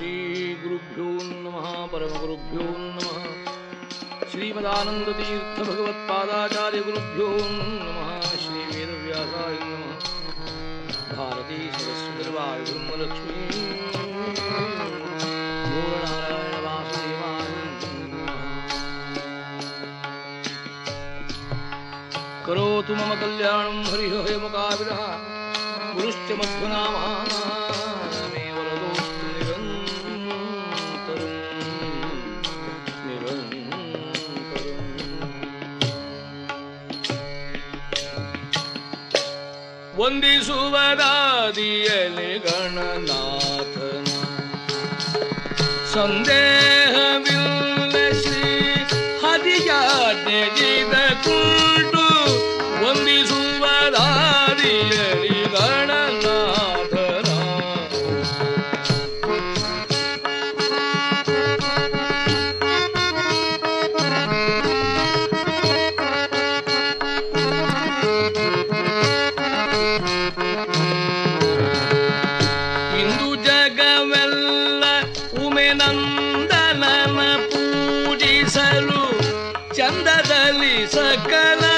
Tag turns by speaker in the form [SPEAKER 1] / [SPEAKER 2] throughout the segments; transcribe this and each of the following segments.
[SPEAKER 1] श्रीगुरुभ्यो नम, परमगुरुभ्यो नमः। श्रीमदानन्दतीर्थभगवत्पादाचार्यगुरुभ्यो नमः, श्रीवेदव्यासाय नमः। भारती सरस्वतीर्वाय करोतु मम कल्याणं हरिः हेमकाविदः गुरुश्च ವಂದಿಸುವದಾದಿಯಲಿ ಗಣನಾಥನ. ಸಂದೇಹವಿಲ್ಲ feliz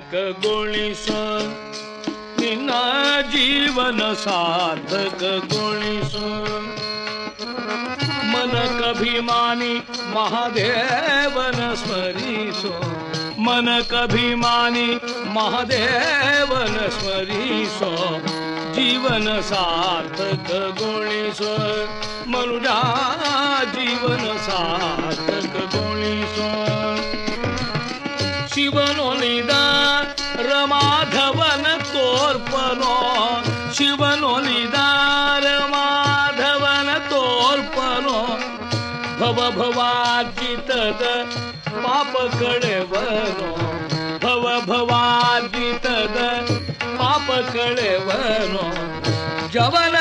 [SPEAKER 1] ಸಾರ್ಥಕಗೊಳಿಸ ನಿನ್ನ ಜೀವನ ಸಾರ್ಥಕಗೊಳಿಸು ಮನಕಭಿಮಾನಿ ಮಹಾದೇವನ ಸ್ಮರಿಸು ಮನಕಭಿಮಾನಿ ಮಹಾದೇವನ ಸ್ಮರಿಸೋ ಜೀವನ ಸಾರ್ಥಕಗೊಳಿಸೋ ಮನುಜ ಜೀವನ ಸಾರ್ಥಕಗೊಳಿಸೋ ಕಳೆವನೋ ಭವ ಭವಾರ್ಜಿತದ ಪಾಪ ಕಳೆವನೋ ಜವನ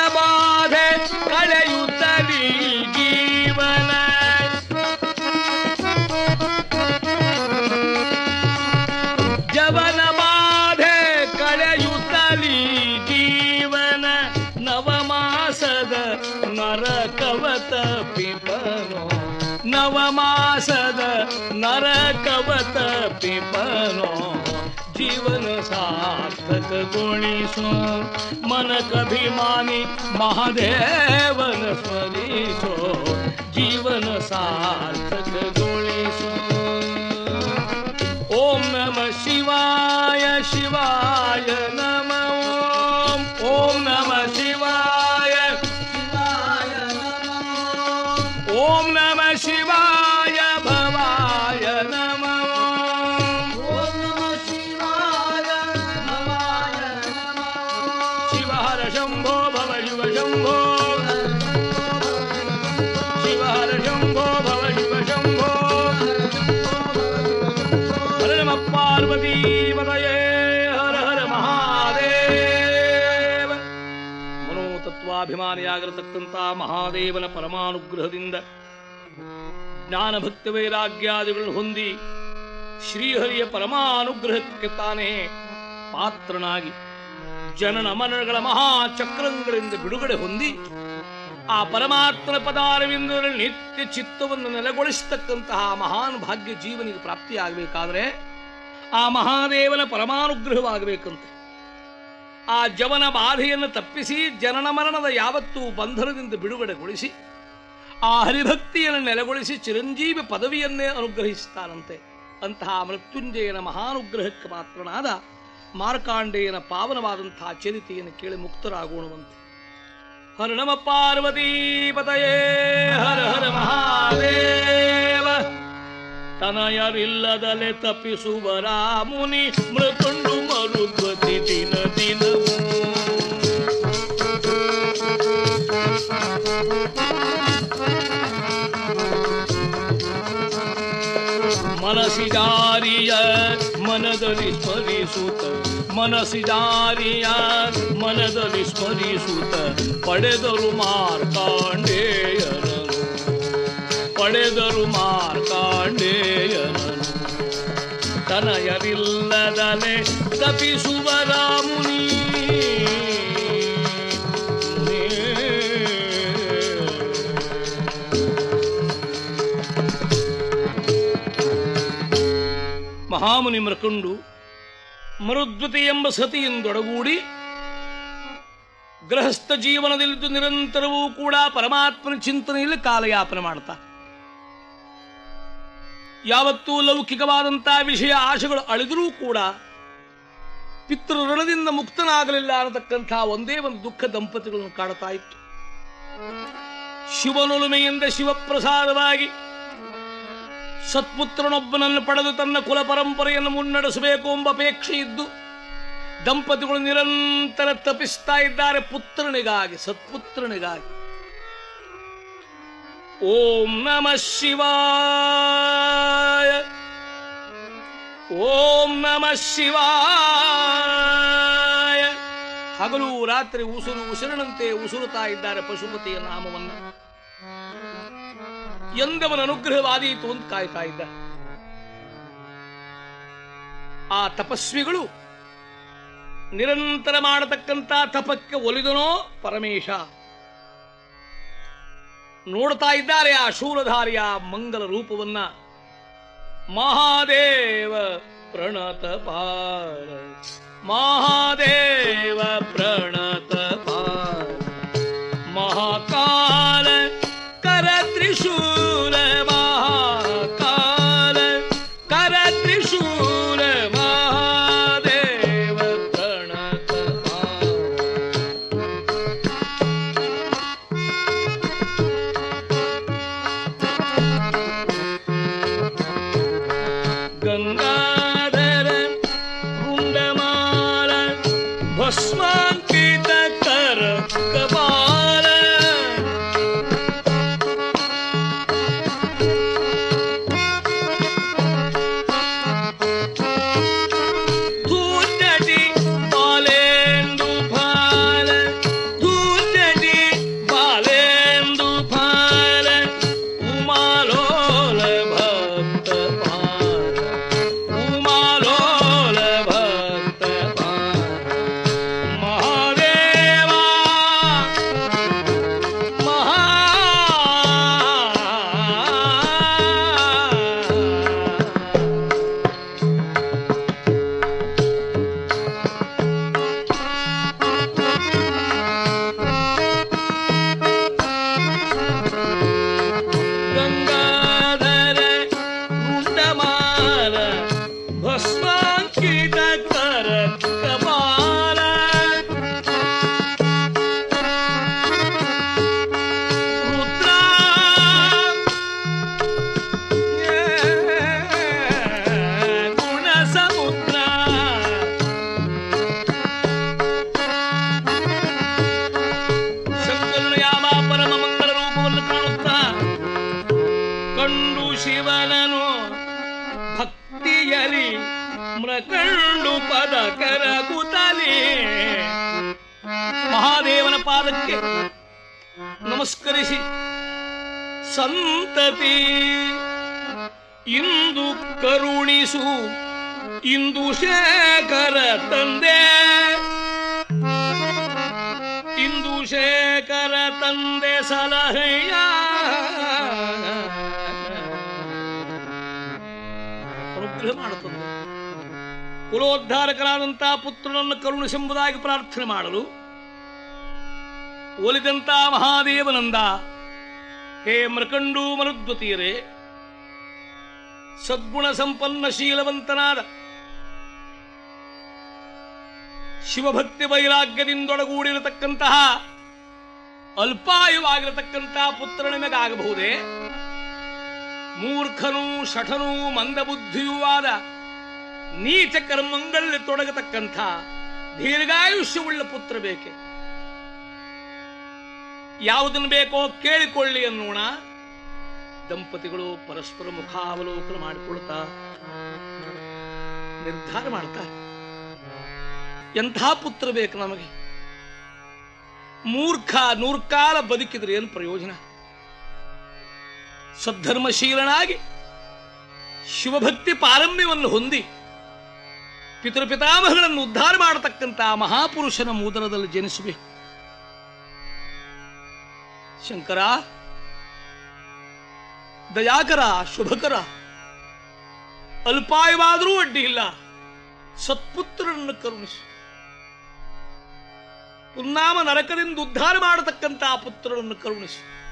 [SPEAKER 1] मन कभिमानी महादेवन स्वनिशो जीवन सार्थक ಶಿವ ಹರ ಶಂಭೋ ಭವ ಶಿವ ಶಂಭೋ. ಭವ ಶಿವ ಶಂಭೋ. ಹರ ನಮ ಪಾರ್ವತಿ ಪದಯೇ ಹರ ಹರ ಮಹಾದೇವ. ಮನೋತತ್ವಾಭಿಮಾನಿಯಾಗಿರತಕ್ಕಂಥ ಮಹಾದೇವನ ಪರಮಾನುಗ್ರಹದಿಂದ ಜ್ಞಾನ ಭಕ್ತಿ ವೈರಾಗ್ಯಾದಿಗಳನ್ನು ಹೊಂದಿ ಶ್ರೀಹರಿಯ ಪರಮಾನುಗ್ರಹಕ್ಕೆ ತಾನೇ ಪಾತ್ರನಾಗಿ ಜನನ ಮರಣಗಳ ಮಹಾಚಕ್ರಗಳಿಂದ ಬಿಡುಗಡೆ ಹೊಂದಿ ಆ ಪರಮಾತ್ಮನ ಪದಾರವಿಂದರಲ್ಲಿ ನಿತ್ಯ ಚಿತ್ತವನ್ನು ನೆಲೆಗೊಳಿಸತಕ್ಕಂತಹ ಮಹಾನ್ ಭಾಗ್ಯ ಜೀವನಿಗೆ ಪ್ರಾಪ್ತಿಯಾಗಬೇಕಾದ್ರೆ ಆ ಮಹಾದೇವನ ಪರಮಾನುಗ್ರಹವಾಗಬೇಕಂತೆ. ಆ ಜವನ ಬಾಧೆಯನ್ನು ತಪ್ಪಿಸಿ ಜನನ ಮರಣದ ಯಾವತ್ತೂ ಬಂಧನದಿಂದ ಬಿಡುಗಡೆಗೊಳಿಸಿ ಆ ಹರಿಭಕ್ತಿಯನ್ನು ನೆಲೆಗೊಳಿಸಿ ಚಿರಂಜೀವಿ ಪದವಿಯನ್ನೇ ಅನುಗ್ರಹಿಸ್ತಾನಂತೆ ಅಂತಹ ಮೃತ್ಯುಂಜಯನ ಮಹಾನುಗ್ರಹಕ್ಕೆ ಪಾತ್ರನಾದ ಮಾರ್ಕಾಂಡೇಯನ ಪಾವನವಾದಂತಹ ಚರಿತೆಯನ್ನು ಕೇಳಿ ಮುಕ್ತರಾಗೋಣವಂತೆ. ಹರ ನಮ ಪಾರ್ವತೀಪತಯೇ ಹರ ಹರ ಮಹಾದೇವ. ತನಯರಿಲ್ಲದಲೆ ತಪ್ಪಿಸುವ ರಾಮುನಿ ಮೃತುಂಡು ಮರುದ್ವತಿ ಮನಸಿದಾರಿಯ ಮನದಲ್ಲಿ ಸ್ಮರಿಸುತ್ತ ಮನಸಿದಾರಿಯ ಮನದಲ್ಲಿ ಸ್ಮರಿಸುತ್ತ ಪಡೆದರು ಮಾರ್ಕಾಂಡೇಯನನು ಪಡೆದರು ಮಾರ್ಕಾಂಡೇಯನನು ಮೃಕುಂಡು ಮರುದ್ವತಿ ಎಂಬ ಸತಿಯಿಂದೊಡಗೂಡಿ ಗೃಹಸ್ಥ ಜೀವನದಲ್ಲಿದ್ದು ನಿರಂತರವೂ ಕೂಡ ಪರಮಾತ್ಮನ ಚಿಂತನೆಯಲ್ಲಿ ಕಾಲಯಾಪನೆ ಮಾಡ್ತಾ. ಯಾವತ್ತೂ ಲೌಕಿಕವಾದಂತಹ ವಿಷಯ ಆಶೆಗಳು ಅಳಿದರೂ ಕೂಡ ಪಿತೃ ಋಣದಿಂದ ಮುಕ್ತನಾಗಲಿಲ್ಲ ಅನ್ನತಕ್ಕಂಥ ಒಂದೇ ಒಂದು ದುಃಖ ದಂಪತಿಗಳನ್ನು ಕಾಡ್ತಾ ಇತ್ತು. ಶಿವನೊಲುಮೆಯಿಂದ ಶಿವಪ್ರಸಾದವಾಗಿ ಸತ್ಪುತ್ರನೊಬ್ಬನನ್ನು ಪಡೆದು ತನ್ನ ಕುಲ ಪರಂಪರೆಯನ್ನು ಮುನ್ನಡೆಸಬೇಕು ಎಂಬ ಅಪೇಕ್ಷೆ ಇದ್ದು ದಂಪತಿಗಳು ನಿರಂತರ ತಪಿಸ್ತಾ ಇದ್ದಾರೆ ಪುತ್ರನಿಗಾಗಿ, ಸತ್ಪುತ್ರನಿಗಾಗಿ. ಓಂ ನಮ ಶಿವಾಯ. ಓಂ ನಮ ಶಿವಾಯ. ಹಗಲು ರಾತ್ರಿ ಉಸುರು ಉಸಿರಿನಂತೆ ಉಸಿರುತ್ತಾ ಇದ್ದಾರೆ ಪಶುಪತಿಯ ನಾಮವನ್ನು. ಎಂದವನ ಅನುಗ್ರಹವಾದೀತು ಅಂತ ಕಾಯ್ತಾ ಇದ್ದ. ಆ ತಪಸ್ವಿಗಳು ನಿರಂತರ ಮಾಡತಕ್ಕಂತ ತಪಕ್ಕೆ ಒಲಿದನೋ ಪರಮೇಶ. ನೋಡ್ತಾ ಇದ್ದಾರೆ ಆ ಶೂಲಧಾರಿಯ ಮಂಗಲ ರೂಪವನ್ನ. ಮಹಾದೇವ ಪ್ರಣತ ಪಾರ ಮಹಾದೇವ ಪ್ರಣತ ಅನುಗ್ರಹ ಮಾಡುತ್ತದೆ? ಕುಲೋದ್ಧಾರಕರಾದಂತಹ ಪುತ್ರನನ್ನು ಕರುಣಿಸೆಂಬುದಾಗಿ ಪ್ರಾರ್ಥನೆ ಮಾಡಲು ಒಲಿದಂತ ಮಹಾದೇವನಂದ, ಹೇ ಮೃಕಂಡು ಮರುದ್ವತೀಯರೇ ಸದ್ಗುಣ ಸಂಪನ್ನ ಶೀಲವಂತನಾದ ಶಿವಭಕ್ತಿ ವೈರಾಗ್ಯದಿಂದೊಡಗೂಡಿರತಕ್ಕಂತಹ ಅಲ್ಪಾಯುವಾಗಿರತಕ್ಕಂತಹ ಪುತ್ರ ನಿಮಗಾಗಬಹುದೇ? ಮೂರ್ಖನೂ ಶಠನೂ ಮಂದಬುದ್ಧಿಯೂ ಆದ ನೀಚ ಕರ್ಮಗಳಲ್ಲಿ ತೊಡಗತಕ್ಕಂಥ ದೀರ್ಘಾಯುಷ್ಯವುಳ್ಳ ಪುತ್ರ ಬೇಕೆ? ಯಾವುದನ್ನು ಬೇಕೋ ಕೇಳಿಕೊಳ್ಳಿ ಅನ್ನೋಣ. ದಂಪತಿಗಳು ಪರಸ್ಪರ ಮುಖಾವಲೋಕನ ಮಾಡಿಕೊಳ್ತಾ ನಿರ್ಧಾರ ಮಾಡ್ತಾರೆ. ಎಂಥ ಪುತ್ರ ಬೇಕು ನಮಗೆ? ಮೂರ್ಖ ನೂರ್ಕಾಲ ಬದುಕಿದ್ರೆ ಏನು ಪ್ರಯೋಜನ? ಸದ್ಧರ್ಮಶೀಲನಾಗಿ ಶಿವಭಕ್ತಿ ಪಾರಮ್ಯವನ್ನು ಹೊಂದಿ ಪಿತೃಪಿತಾಮಹಗಳನ್ನು ಉದ್ಧಾರ ಮಾಡತಕ್ಕಂತಹ ಮಹಾಪುರುಷನ ಮೂದರದಲ್ಲಿ ಜನಿಸಬೇಕು ಶಂಕರ, ದಯಾಕರ, ಶುಭಕರ, ಅಲ್ಪಾಯವಾದರೂ ಅಡ್ಡಿ ಇಲ್ಲ. ಸತ್ಪುತ್ರರನ್ನು ಕರುಣಿಸು. ಪುನ್ನಾಮ ನರಕದಿಂದ ಉದ್ಧಾರ ಮಾಡತಕ್ಕಂತಹ ಪುತ್ರರನ್ನು ಕರುಣಿಸು.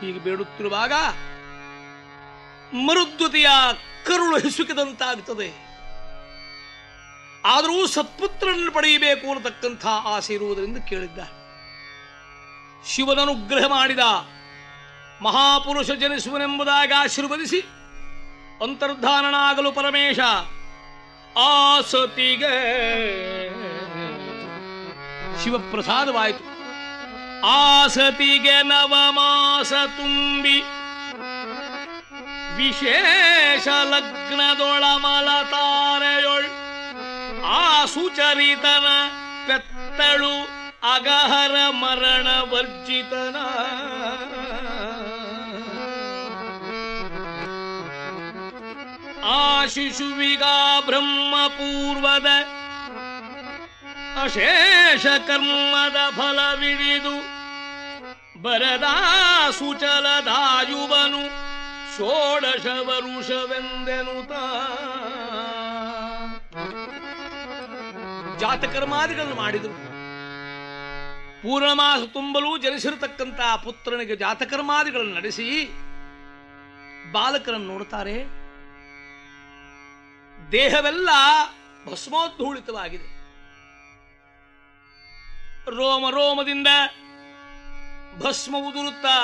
[SPEAKER 1] ಹೀಗೆ ಬೇಡುತ್ತಿರುವಾಗ ಮರುದ್ವತಿಯ ಕರುಳು ಹಿಸುಕಿದಂತಾಗುತ್ತದೆ. ಆದರೂ ಸತ್ಪುತ್ರನನ್ನು ಪಡೆಯಬೇಕು ಅನ್ನತಕ್ಕಂಥ ಆಸೆ ಇರುವುದರಿಂದ ಕೇಳಿದ್ದ. ಶಿವನನುಗ್ರಹ ಮಾಡಿದ ಮಹಾಪುರುಷ ಜನಿಸುವನೆಂಬುದಾಗಿ ಆಶೀರ್ವದಿಸಿ ಅಂತರ್ಧಾನನಾಗಲು ಪರಮೇಶ ಆಸತಿಗೆ ಶಿವಪ್ರಸಾದವಾಯಿತು. ಆಸತಿಗೆ ನವಮಾಸ ತುಂಬಿ ವಿಶೇಷ ಲಗ್ನದೊಳಮಲತಾರೆಯೊಳ್ ಆ ಸುಚರಿತನ ಪೆತ್ತಳು ಅಗಹರ ಮರಣ ವರ್ಜಿತನ. ಆ ಶಿಶುವಿಗ ಬ್ರಹ್ಮ ಪೂರ್ವದ ಅಶೇಷ ಕರ್ಮದ ಫಲವಿಡಿದು ಬರದ ಸುಚಲದಾಯುವನು ಷೋಡಶ ವರುಷವೆಂದೆನುತ ಜಾತಕರ್ಮಾದಿಗಳನ್ನು ಮಾಡಿದರು. ಪೂರ್ಣಮಾಸ ತುಂಬಲು ಜನಿಸಿರತಕ್ಕಂತಹ ಪುತ್ರನಿಗೆ ಜಾತಕರ್ಮಾದಿಗಳನ್ನು ನಡೆಸಿ ಬಾಲಕರನ್ನು ನೋಡುತ್ತಾರೆ. ದೇಹವೆಲ್ಲ ಭಸ್ಮೋದ್ಧೂಳಿತವಾಗಿದೆ. ರೋಮ ರೋಮದಿಂದ ಭಸ್ಮ ಉದುರುತ್ತಾ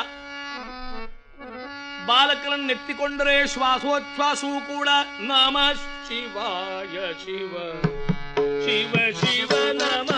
[SPEAKER 1] ಬಾಲಕರನ್ನು ನೆತ್ತಿಕೊಂಡರೆ ಶ್ವಾಸೋಚ್ಛ್ವಾಸವೂ ಕೂಡ ನಮ ಶಿವಾಯ ಶಿವ. ಶಿವ ಶಿವ ನಮ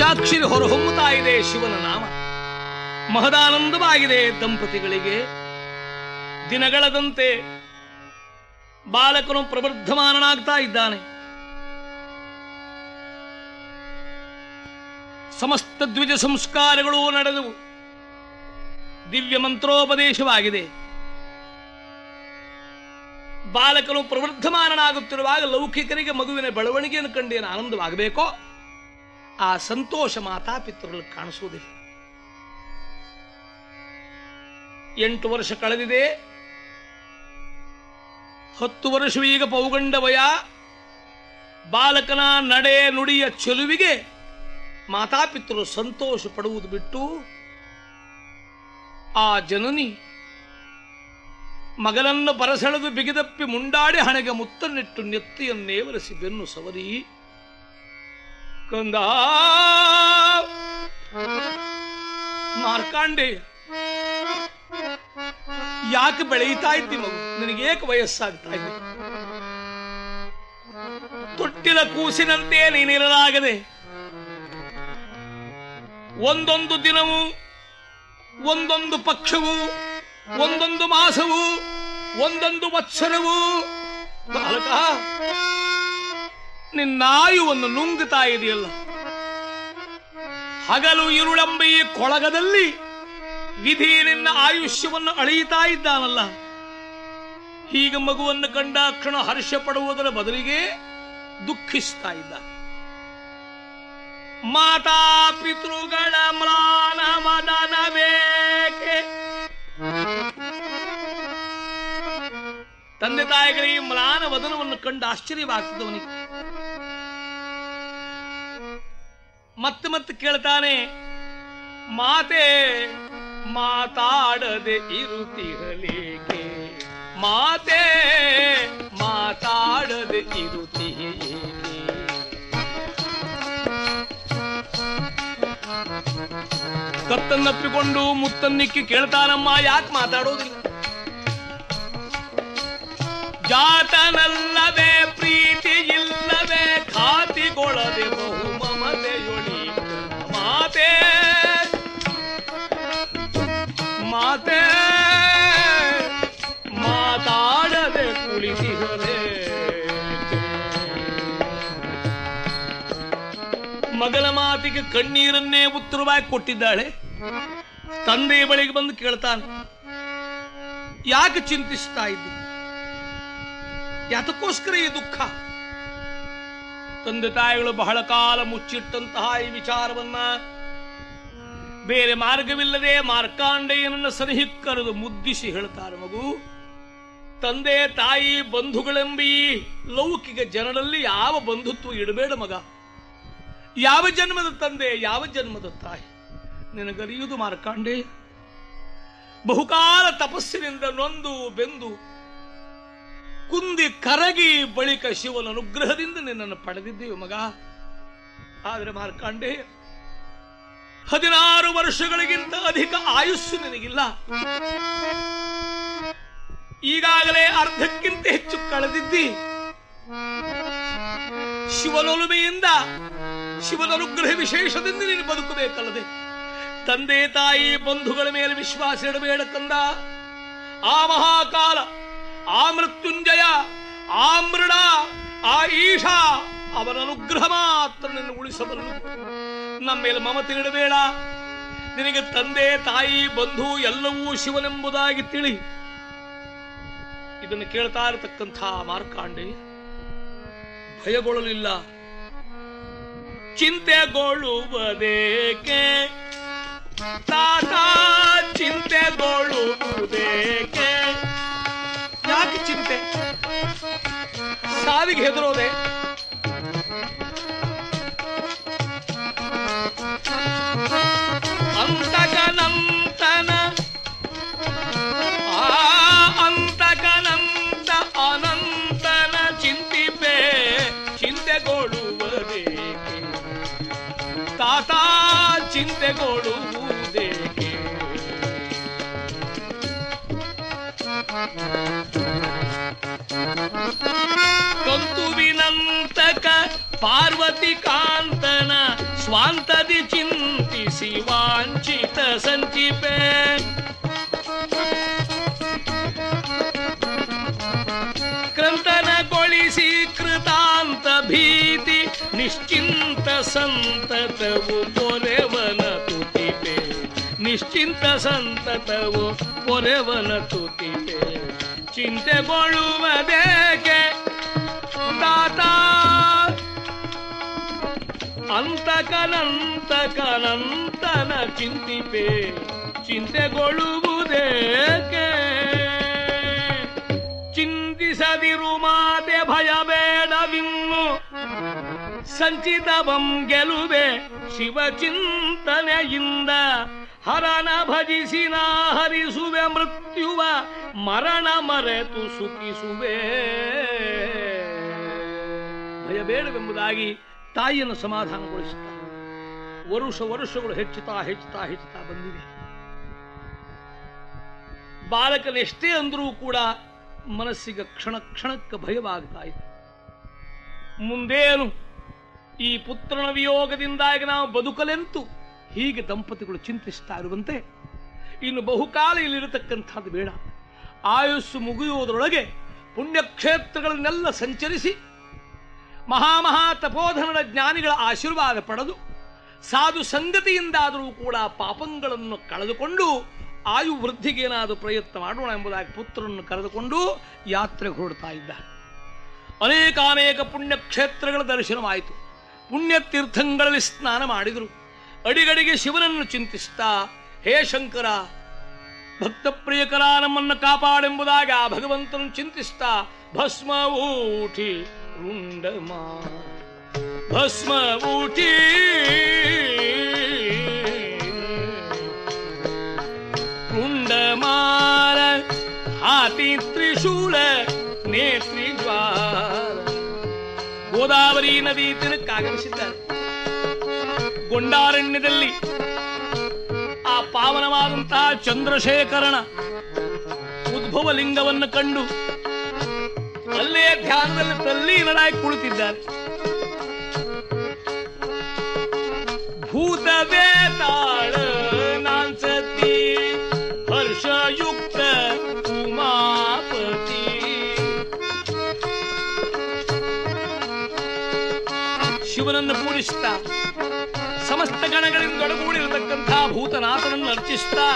[SPEAKER 1] ಪಂಚಾಕ್ಷರಿ ಹೊರಹೊಮ್ಮುತ್ತಾ ಇದೆ ಶಿವನ ನಾಮ. ಮಹದಾನಂದವಾಗಿದೆ ದಂಪತಿಗಳಿಗೆ. ದಿನಗಳದಂತೆ ಬಾಲಕನು ಪ್ರವರ್ಧಮಾನನಾಗ್ತಾ ಇದ್ದಾನೆ. ಸಮಸ್ತ ದ್ವಿಜ ಸಂಸ್ಕಾರಗಳು ನಡೆದವು ದಿವ್ಯ ಮಂತ್ರೋಪದೇಶವಾಗಿದೆ. ಬಾಲಕನು ಪ್ರವೃದ್ಧಮಾನನಾಗುತ್ತಿರುವಾಗ ಲೌಕಿಕರಿಗೆ ಮಗುವಿನ ಬೆಳವಣಿಗೆಯನ್ನು ಕಂಡೇನು ಆನಂದವಾಗಬೇಕೋ? ಆ ಸಂತೋಷ ಮಾತಾಪಿತೃಗಳು ಕಾಣಿಸುವುದಿಲ್ಲ. ಎಂಟು ವರ್ಷ ಕಳೆದಿದೆ. ಹತ್ತು ಪೌಗಂಡ ವಯ ಬಾಲಕನ ನಡೆ ನುಡಿಯ ಚೆಲುವಿಗೆ ಮಾತಾಪಿತೃರು ಸಂತೋಷ ಪಡುವುದು ಬಿಟ್ಟು, ಆ ಜನನಿ ಮಗನನ್ನು ಪರಸೆಳೆದು ಬಿಗಿದಪ್ಪಿ ಮುಂಡಾಡಿ ಹಣೆಗೆ ಮುತ್ತನ್ನಿಟ್ಟು ನೆತ್ತಿಯನ್ನೇವರಿಸಿ ಬೆನ್ನು ಸವರಿ ಕಂದ ಮಾರ್ಕಾಂಡೇಯ ಯಾಕೆ ಬೆಳೆಯುತ್ತಾ ಇದ್ದಿ ಮಗು? ನಿನಗೆ ಏಕೆ ವಯಸ್ಸಾಗ್ತಾ ಇದೆ? ತೊಟ್ಟಿದ ಕೂಸಿನಂತೆ ನೀನಿರಲಾಗದೆ ಒಂದೊಂದು ದಿನವೂ, ಒಂದೊಂದು ಪಕ್ಷವು, ಒಂದೊಂದು ಮಾಸವು, ಒಂದೊಂದು ವತ್ಸರವು ಬಾಲಕ ನಿನ್ನಾಯುವನ್ನು ನುಂಗುತ್ತಾ ಇದೆಯಲ್ಲ? ಹಗಲು ಇರುಳಂಬಿ ಕೊಳಗದಲ್ಲಿ ವಿಧಿ ನಿನ್ನ ಆಯುಷ್ಯವನ್ನು ಅಳೆಯುತ್ತಾ ಇದ್ದಾನಲ್ಲ? ಹೀಗೆ ಮಗುವನ್ನು ಕಂಡ ಕ್ಷಣ ಹರ್ಷ ಪಡುವುದರ ಬದಲಿಗೆ ದುಃಖಿಸ್ತಾ ಇದ್ದ ಮಾತಾ ಪಿತೃಗಳ ಮ್ಲಾನ ಮದನ ಬೇಕೆ ತಂದೆ ತಾಯಿಗಳ ಈ ಮ್ಲಾನ ವದನವನ್ನು ಕಂಡು ಆಶ್ಚರ್ಯವಾಗ್ತದವನಿಗೆ. ಮತ್ತೆ ಮತ್ತೆ ಕೇಳ್ತಾನೆ, ಮಾತೆ, ಮಾತಾಡದೆ ಇರುತ್ತಿರಲೇಕೆ ಮಾತೆ, ಮಾತಾಡದೆ ಇರುತ್ತೀಯೇಕೆ ಕತ್ತನ್ನಪ್ಪಿಕೊಂಡು ಮುತ್ತನ್ನಿಕ್ಕಿ ಕೇಳ್ತಾನಮ್ಮ, ಯಾಕೆ ಮಾತಾಡೋದಿಲ್ಲ? ಜಾತನಲ್ಲವೇ ಮಾತಿಗೆ ಕಣ್ಣೀರನ್ನೇ ಉತ್ತರವಾಗಿ ಕೊಟ್ಟಿದ್ದಾಳೆ. ತಂದೆಯ ಬಳಿಗೆ ಬಂದು ಕೇಳ್ತಾನೆ, ಯಾಕೆ ಚಿಂತಿಸ್ತಾ ಇದ್ದು? ಯಾತಕ್ಕೋಸ್ಕರ ಈ ದುಃಖ? ತಂದೆ ತಾಯಿಗಳು ಬಹಳ ಕಾಲ ಮುಚ್ಚಿಟ್ಟಂತಹ ಈ ವಿಚಾರವನ್ನ ಬೇರೆ ಮಾರ್ಗವಿಲ್ಲದೆ ಮಾರ್ಕಾಂಡೆಯನ್ನ ಸನಿಹಿ ಕರೆದು ಮುದ್ದಿಸಿ ಹೇಳ್ತಾರೆ ಮಗು. ತಂದೆ ತಾಯಿ ಬಂಧುಗಳೆಂಬಿ ಲೌಕಿಕ ಜನರಲ್ಲಿ ಯಾವ ಬಂಧುತ್ವ ಇಡಬೇಡ ಮಗ. ಯಾವ ಜನ್ಮದ ತಂದೆ, ಯಾವ ಜನ್ಮದ ತಾಯಿ? ನಿನಗರಿಯುವುದು ಮಾರ್ಕಾಂಡೆ ಬಹುಕಾಲ ತಪಸ್ಸಿನಿಂದ ನೊಂದು ಬೆಂದು ಕುಂದಿ ಕರಗಿ ಬಳಿಕ ಶಿವನ ಅನುಗ್ರಹದಿಂದ ನಿನ್ನನ್ನು ಪಡೆದಿದ್ದೀವಿ ಮಗ. ಆದರೆ ಮಾರ್ಕಾಂಡೆ ಹದಿನಾರು ವರ್ಷಗಳಿಗಿಂತ ಅಧಿಕ ಆಯುಸ್ಸು ನಿನಗಿಲ್ಲ. ಈಗಾಗಲೇ ಅರ್ಧಕ್ಕಿಂತ ಹೆಚ್ಚು ಕಳೆದಿದ್ದಿ. ಶಿವನೊಲುಮೆಯಿಂದ ಶಿವನ ಅನುಗ್ರಹ ವಿಶೇಷದಿಂದ ನೀನು ಬದುಕಬೇಕಲ್ಲದೆ? ತಂದೆ ತಾಯಿ ಬಂಧುಗಳ ಮೇಲೆ ವಿಶ್ವಾಸ ಇಡಬೇಡ ಕಂದ. ಆ ಮಹಾಕಾಲ, ಆ ಮೃತ್ಯುಂಜಯ, ಆ ಮೃಡ ಆ ಈಶಾ, ಅವನ ಅನುಗ್ರಹ ಮಾತ್ರ ನಿನ್ನ ಉಳಿಸಬಲ್ಲನು ನಮ್ಮ ಮೇಲೆ ಮಮತೆ ಇಡಬೇಡ. ನಿನಗೆ ತಂದೆ, ತಾಯಿ, ಬಂಧು ಎಲ್ಲವೂ ಶಿವನೆಂಬುದಾಗಿ ತಿಳಿ. ಇದನ್ನು ಕೇಳ್ತಾ ಇರತಕ್ಕಂಥ ಮಾರ್ಕಾಂಡೆ ಭಯಗೊಳ್ಳಲಿಲ್ಲ. ಚಿಂತೆಗೊಳ್ಳುವುದೇಕೆ? ತಾತ ಚಿಂತೆಗೊಳ್ಳುವುದೇಕೆ? ಯಾಕೆ ಚಿಂತೆ? ಸಾವಿಗೆ ಹೆದರೋದೆ? ಚಿಂತೆಗೊಳ್ಳುವುದೇಕೆ ಕಂತುವಿನಂತಕ ಪಾರ್ವತಿ ಕಾಂತನ ಸ್ವಾಂತದಿ ಚಿಂತಿಸಿ ವಾಂಚಿತ ಸಂಚಿಪೆ ಕ್ರಂತನಗೊಳಿಸಿ ಕೃತಾಂತ ಭೀತಿ ನಿಶ್ಚಿಂತ ಸಂತತವು ಪೊರೆವನ ತುತಿಪೆ ನಿಶ್ಚಿಂತ ಸಂತತವು ಪೊರೆವನ ತುತಿಪೆ ಚಿಂತೆಗೊಳ್ಳುವುದೇಕೆ ತಾತ? ಅಂತಕನಂತಕನಂತನ ಚಿಂತಿಪೆ. ಚಿಂತೆಗೊಳ್ಳುವುದೇಕೆ? ಚಿಂತಿಸದಿರು ಮಾತೆ ಭಯಬೇಡವಿನ್ನು ಸಂಚಿತವಂ ಗೆಲುವೆ ಶಿವ ಚಿಂತನೆಯಿಂದ ಹರನ ಭಜಿಸಿ ಹರಿಸುವೆ ಮೃತ್ಯುವ ಮರಣ ಮರೆತು ಸುಖಿಸುವೆ. ಭಯಬೇಡವೆಂಬುದಾಗಿ ತಾಯಿಯನ್ನು ಸಮಾಧಾನಗೊಳಿಸುತ್ತಾರೆ. ವರುಷ ವರುಷಗಳು ಹೆಚ್ಚುತ್ತಾ ಹೆಚ್ಚುತ್ತಾ ಹೆಚ್ಚುತ್ತಾ ಬಂದಿವೆ. ಬಾಲಕನೆಷ್ಟೇ ಅಂದರೂ ಕೂಡ ಮನಸ್ಸಿಗೆ ಕ್ಷಣ ಕ್ಷಣಕ್ಕೆ ಭಯವಾಗ್ತಾ ಇದೆ. ಮುಂದೇನು ಈ ಪುತ್ರನ ವಿಯೋಗದಿಂದಾಗಿ ನಾವು ಬದುಕಲೆಂತು ಹೀಗೆ ದಂಪತಿಗಳು ಚಿಂತಿಸ್ತಾ ಇರುವಂತೆ ಇನ್ನು ಬಹುಕಾಲ ಇಲ್ಲಿರತಕ್ಕಂಥದ್ದು ಬೇಡ. ಆಯುಸ್ಸು ಮುಗಿಯುವುದರೊಳಗೆ ಪುಣ್ಯಕ್ಷೇತ್ರಗಳನ್ನೆಲ್ಲ ಸಂಚರಿಸಿ ಮಹಾಮಹಾ ತಪೋಧನದ ಜ್ಞಾನಿಗಳ ಆಶೀರ್ವಾದ ಪಡೆದು ಸಾಧು ಸಂಗತಿಯಿಂದಾದರೂ ಕೂಡ ಪಾಪಗಳನ್ನು ಕಳೆದುಕೊಂಡು ಆಯು ವೃದ್ಧಿಗೇನಾದರೂ ಪ್ರಯತ್ನ ಮಾಡೋಣ ಎಂಬುದಾಗಿ ಪುತ್ರನನ್ನು ಕರೆದುಕೊಂಡು ಯಾತ್ರೆ ಹೊರಡ್ತಾ ಇದ್ದ ಅನೇಕಾನೇಕ ಪುಣ್ಯಕ್ಷೇತ್ರಗಳ ದರ್ಶನವಾಯಿತು. ಪುಣ್ಯತೀರ್ಥಗಳಲ್ಲಿ ಸ್ನಾನ ಮಾಡಿದರು. ಅಡಿಗಡಿಗೆ ಶಿವನನ್ನು ಚಿಂತಿಸ್ತಾ, ಹೇ ಶಂಕರ ಭಕ್ತ ಪ್ರಿಯಕರ ನಮ್ಮನ್ನು ಕಾಪಾಡೆಂಬುದಾಗಿ ಆ ಭಗವಂತನು ಚಿಂತಿಸ್ತಾ, ಭಸ್ಮ ಊಟಿ ರುಂಡಮಾ, ಭಸ್ಮ ಊಟಿ ಕುಂಡಮಾರ ಹಾತಿ ತ್ರಿಶೂಲ, ನೇತ್ರಿ ಜ್ವಾಲ. ಗೋದಾವರಿ ನದಿ ತಿರುಕಾಗಮಿಸಿದ್ದಾರೆ ಗೊಂಡಾರಣ್ಯದಲ್ಲಿ ಆ ಪಾವನವಾದಂತಹ ಚಂದ್ರಶೇಖರನ ಉದ್ಭವ ಲಿಂಗವನ್ನು ಕಂಡು ಅಲ್ಲೇ ಧ್ಯಾನದಲ್ಲಿ ತಲ್ಲೀನರಾಗಿ ಕುಳಿತಿದ್ದಾರೆ. ಭೂತವೇ ಒಡಗೂಡಿರತಕ್ಕಂಥ ಭೂತನಾಥನನ್ನು ಅರ್ಚಿಸ್ತಾ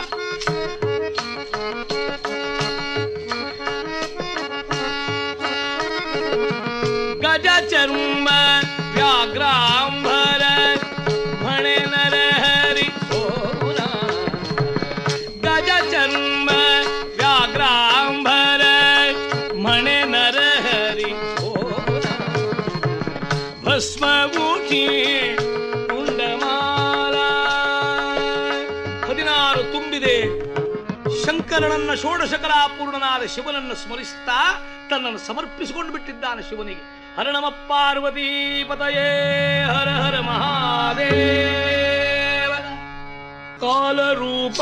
[SPEAKER 1] ಶಿವನನ್ನು ಸ್ಮರಿಸ್ತಾ ತನ್ನನ್ನು ಸಮರ್ಪಿಸಿಕೊಂಡು ಬಿಟ್ಟಿದ್ದಾನೆ ಶಿವನಿಗೆ. ಹರ ನಮ ಪಾರ್ವತಿ ಪತಯೇ, ಹರ ಹರ ಮಹಾದೇವ. ಕಾಲರೂಪ.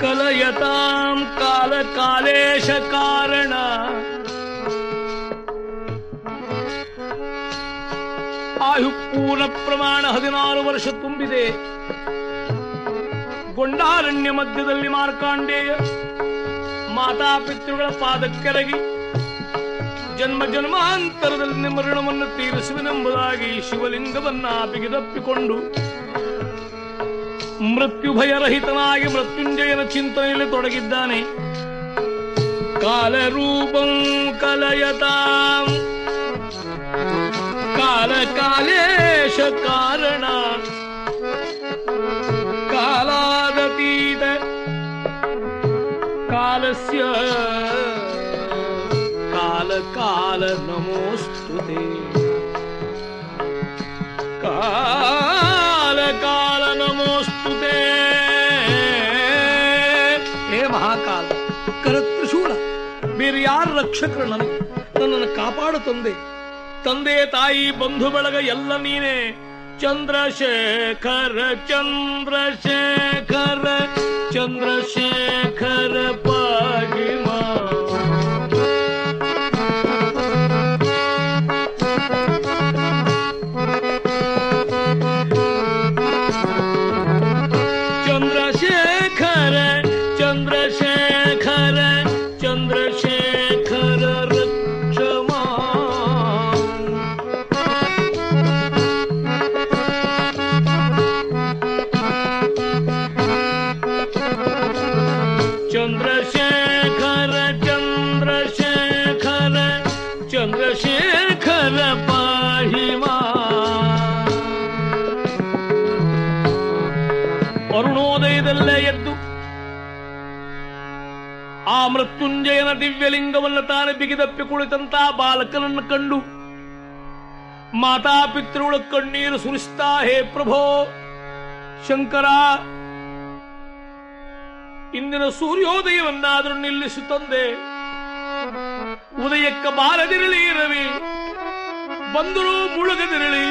[SPEAKER 1] ಕಲಯತಾಂ ಕಾಲ ಕಾಲೇಶ ಕಾರಣ. ಆಯು ಪೂರ್ಣ ಪ್ರಮಾಣ ಹದಿನಾರು ವರ್ಷ ತುಂಬಿದೆ. ಗೊಂಡಾರಣ್ಯ ಮಧ್ಯದಲ್ಲಿ ಮಾರ್ಕಾಂಡೇಯ ಮಾತಾಪಿತೃಗಳ ಪಾದಕ್ಕೆರಗಿ ಜನ್ಮ ಜನ್ಮಾಂತರದಲ್ಲಿ ನಿಮ್ಮ ಋಣವನ್ನು ತೀರಿಸುವೆನೆಂಬುದಾಗಿ ಶಿವಲಿಂಗವನ್ನ ಬಿಗಿದಪ್ಪಿಕೊಂಡು ಮೃತ್ಯು ಭಯರಹಿತನಾಗಿ ಮೃತ್ಯುಂಜಯನ ಚಿಂತನೆಯಲ್ಲಿ ತೊಡಗಿದ್ದಾನೆ. ಕಾಲರೂಪಂ ಕಲಯತಾಂ. ಕಾಲ ಕಾಲೇಶ ಕಾರಣ ಕಾಲಸ್ಯ ಕಾಲ ಕಾಲ ನಮೋಸ್ತುತೆ. ಕಾಲ ಕಾಲ ನಮೋಸ್ತು ಹೇ ಮಹಾಕಾಲ, ಕರತ್ರಿಶೂಲ ಬೇರೆ ಯಾರ ರಕ್ಷಕರು ನನಗೆ. ನನ್ನನ್ನು ಕಾಪಾಡು ತಂದೆ. ತಂದೆ ತಾಯಿ, ಬಂಧು ಬಳಗ ಎಲ್ಲ ನೀನೇ. चन्द्रशेखर चन्द्रशेखर चन्द्रशेखर पा ದಿವ್ಯಲಿಂಗವನ್ನು ತಾನು ಬಿಗಿದಪ್ಪಿ ಕುಳಿತಂತ ಬಾಲಕನನ್ನು ಕಂಡು, ಮಾತಾಪಿತೃಗಳ ಕಣ್ಣೀರು ಸುರಿಸ್ತಾ, ಹೇ ಪ್ರಭೋ, ಶಂಕರ, ಇಂದಿನ ಸೂರ್ಯೋದಯವನ್ನಾದರೂ ನಿಲ್ಲಿಸಿ ತಂದೆ. ಉದಯಕ್ಕ ಬಾರದಿರಲಿ ರವಿ, ಬಂದರೂ ಮುಳುಗದಿರಲಿ.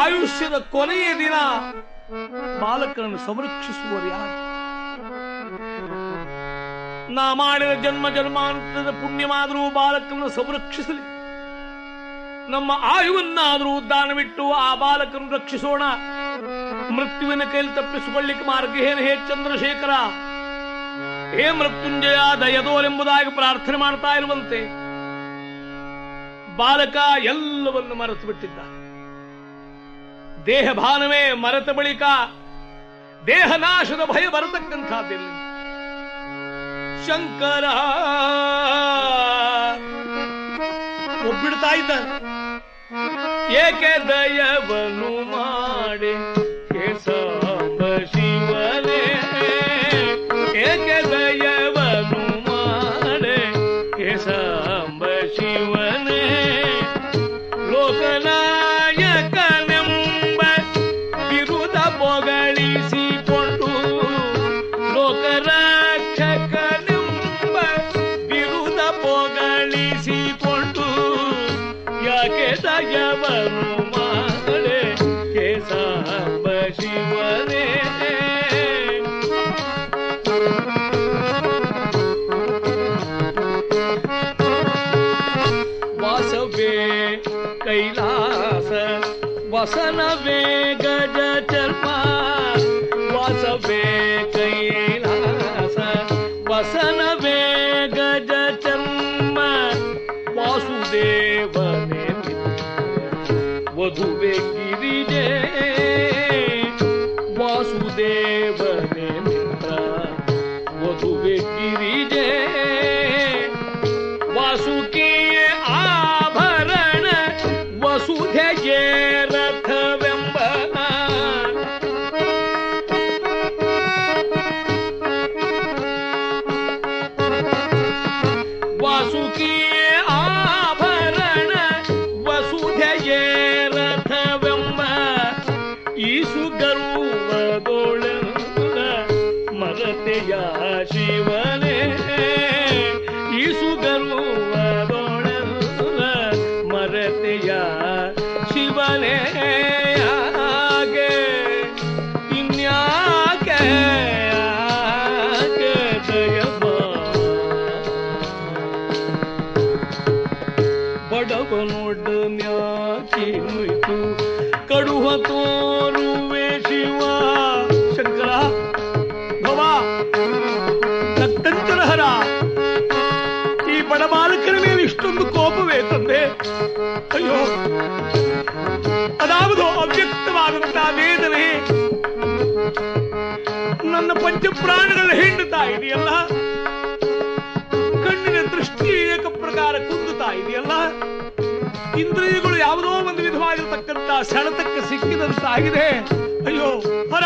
[SPEAKER 1] ಆಯುಷ್ಯದ ಕೊನೆಯ ದಿನ ಬಾಲಕರನ್ನು ಸಂರಕ್ಷಿಸುವರು ಯಾರು? ನಾ ಮಾಡಿದ ಜನ್ಮ ಜನ್ಮಾಂತರದ ಪುಣ್ಯವಾದರೂ ಬಾಲಕರನ್ನು ಸಂರಕ್ಷಿಸಲಿ. ನಮ್ಮ ಆಯುವನ್ನಾದರೂ ದಾನವಿಟ್ಟು ಆ ಬಾಲಕನ್ನು ರಕ್ಷಿಸೋಣ. ಮೃತ್ಯುವಿನ ಕೈಲಿ ತಪ್ಪಿಸಿಕೊಳ್ಳಿಕ್ಕೆ ಮಾರ್ಗ ಏನು? ಹೇ ಚಂದ್ರಶೇಖರ, ಹೇ ಮೃತ್ಯುಂಜಯ ದಯದೋರೆಂಬುದಾಗಿ ಪ್ರಾರ್ಥನೆ ಮಾಡ್ತಾ ಇರುವಂತೆ. ಬಾಲಕ ಎಲ್ಲವನ್ನು ಮರೆತು ಬಿಟ್ಟಿದ್ದ. ದೇಹ ಭಾನವೇ ಮರೆತ ಬಳಿಕ ದೇಹ ನಾಶದ ಭಯ ಬರತಕ್ಕಂಥದ್ದಿಲ್ಲ. ಶಂಕರ. ಒಬ್ಬಿಡ್ತಾ ಇದ್ದ ಏಕೆ ದಯವನ್ನು ಮಾಡಿ ಹೇ ನನ್ನ ಪ್ರಾಣಗಳ ಹಿಂಡುತ್ತಾ ಇದೆಯಲ್ಲ? ಕಣ್ಣಿನ ದೃಷ್ಟಿ ಏಕ ಪ್ರಕಾರ ಕುಂದುತ್ತಾ ಇದೆಯಲ್ಲ? ಇಂದ್ರಿಯಗಳು ಯಾವುದೋ ಒಂದು ವಿಧವಾಗಿರತಕ್ಕಂತ ಸೆಳೆತಕ್ಕೆ ಸಿಕ್ಕಿದಂತಾಗಿದೆ. ಅಯ್ಯೋ, ಹರ